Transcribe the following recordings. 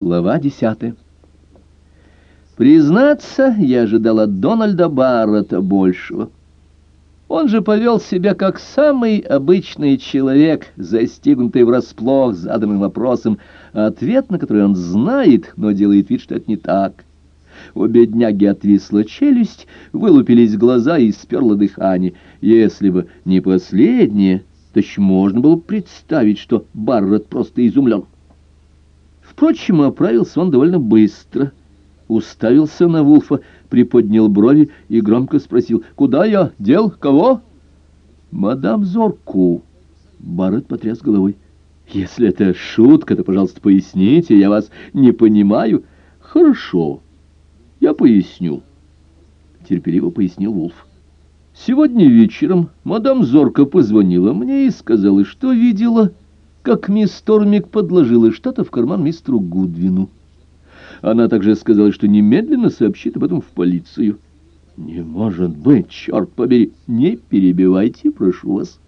Глава десятая. Признаться, я ожидал от Дональда Баррета большего. Он же повел себя как самый обычный человек, застигнутый врасплох заданным вопросом, ответ на который он знает, но делает вид, что это не так. У бедняги отвисла челюсть, вылупились глаза и сперло дыхание. Если бы не последнее, то можно было представить, что Баррет просто изумлен. Впрочем, оправился он довольно быстро. Уставился на Вулфа, приподнял брови и громко спросил, «Куда я? Дел? Кого?» «Мадам Зорку». Барретт потряс головой. «Если это шутка, то, пожалуйста, поясните, я вас не понимаю». «Хорошо, я поясню», — терпеливо пояснил Вулф. «Сегодня вечером мадам Зорка позвонила мне и сказала, что видела...» как мисс Тормик подложила что-то в карман мистеру Гудвину. Она также сказала, что немедленно сообщит об этом в полицию. «Не может быть, черт побери! Не перебивайте, прошу вас.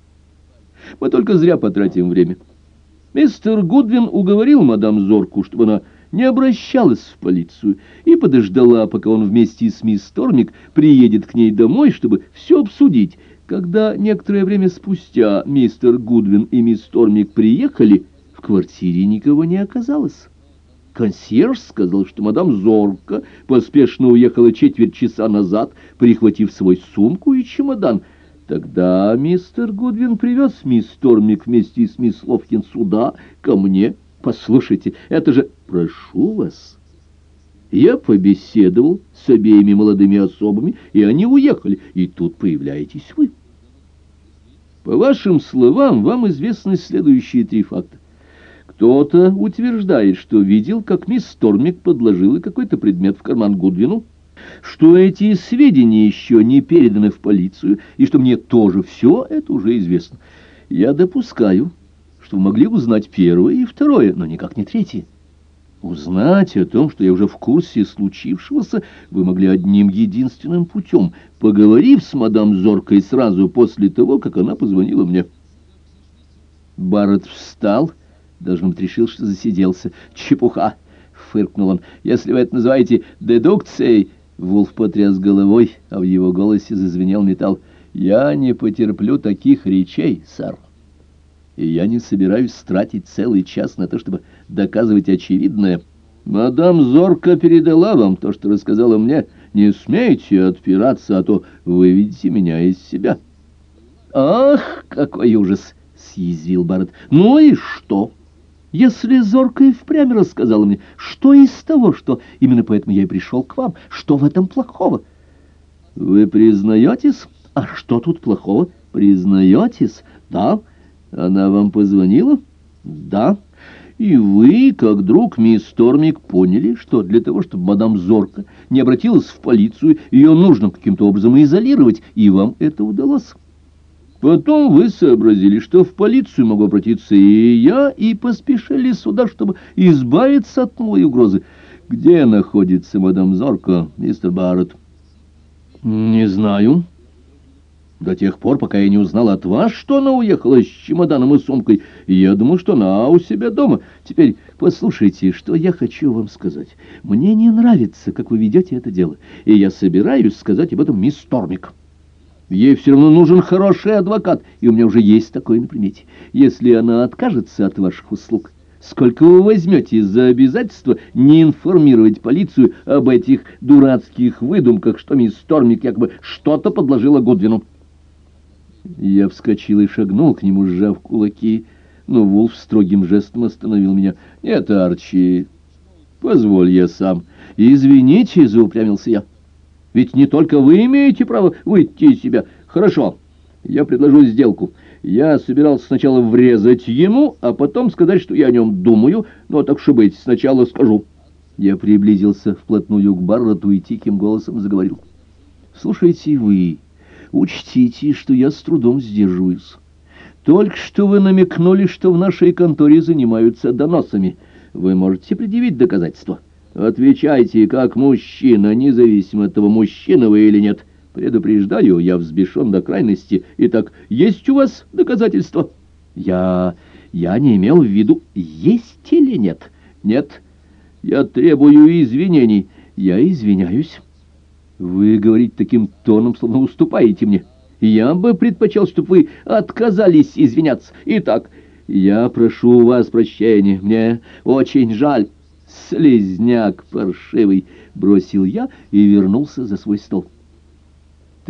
Мы только зря потратим время». Мистер Гудвин уговорил мадам Зорку, чтобы она не обращалась в полицию и подождала, пока он вместе с мисс Тормик приедет к ней домой, чтобы все обсудить, когда некоторое время спустя мистер Гудвин и мисс Тормик приехали, в квартире никого не оказалось. Консьерж сказал, что мадам Зорка поспешно уехала четверть часа назад, прихватив свой сумку и чемодан. Тогда мистер Гудвин привез мисс Тормик вместе с мисс Ловкин сюда, ко мне. Послушайте, это же... Прошу вас... Я побеседовал с обеими молодыми особами, и они уехали, и тут появляетесь вы. По вашим словам, вам известны следующие три факта. Кто-то утверждает, что видел, как мисс Стормик подложила какой-то предмет в карман Гудвину, что эти сведения еще не переданы в полицию, и что мне тоже все это уже известно. Я допускаю, что вы могли узнать первое и второе, но никак не третье. Узнать о том, что я уже в курсе случившегося, вы могли одним единственным путем, поговорив с мадам Зоркой сразу после того, как она позвонила мне. Барретт встал, должно быть, решил, что засиделся. «Чепуха!» — фыркнул он. «Если вы это называете дедукцией...» Вулф потряс головой, а в его голосе зазвенел металл. «Я не потерплю таких речей, сэр» и я не собираюсь тратить целый час на то, чтобы доказывать очевидное. Мадам Зорка передала вам то, что рассказала мне. Не смейте отпираться, а то выведите меня из себя. Ах, какой ужас! — съязвил Барретт. Ну и что? Если Зорка и впрямь рассказала мне, что из того, что именно поэтому я и пришел к вам, что в этом плохого? Вы признаетесь? А что тут плохого? Признаетесь? Да. Она вам позвонила? Да. И вы, как друг мисс Тормик, поняли, что для того, чтобы мадам Зорка не обратилась в полицию, ее нужно каким-то образом изолировать, и вам это удалось. Потом вы сообразили, что в полицию могу обратиться и я, и поспешили сюда, чтобы избавиться от новой угрозы. Где находится мадам Зорка, мистер Барретт? Не знаю до тех пор, пока я не узнал от вас, что она уехала с чемоданом и сумкой. я думал, что она у себя дома. Теперь послушайте, что я хочу вам сказать. Мне не нравится, как вы ведете это дело, и я собираюсь сказать об этом мисс Тормик. Ей все равно нужен хороший адвокат, и у меня уже есть такой на примете. Если она откажется от ваших услуг, сколько вы возьмете за обязательство не информировать полицию об этих дурацких выдумках, что мисс Тормик якобы что-то подложила Гудвину? Я вскочил и шагнул к нему, сжав кулаки, но Вулф строгим жестом остановил меня. «Нет, Арчи, позволь я сам». «Извините», — заупрямился я. «Ведь не только вы имеете право выйти из себя. Хорошо, я предложу сделку. Я собирался сначала врезать ему, а потом сказать, что я о нем думаю, но так что быть, сначала скажу». Я приблизился вплотную к Барроту и тихим голосом заговорил. «Слушайте вы...» Учтите, что я с трудом сдерживаюсь. Только что вы намекнули, что в нашей конторе занимаются доносами. Вы можете предъявить доказательства. Отвечайте, как мужчина, независимо от того, мужчина вы или нет. Предупреждаю, я взбешен до крайности. Итак, есть у вас доказательства? Я... я не имел в виду, есть или нет. Нет. Я требую извинений. Я извиняюсь. Вы говорите таким тоном, словно уступаете мне. Я бы предпочел, чтобы вы отказались извиняться. Итак, я прошу у вас прощения. Мне очень жаль. Слезняк паршивый, бросил я и вернулся за свой стол.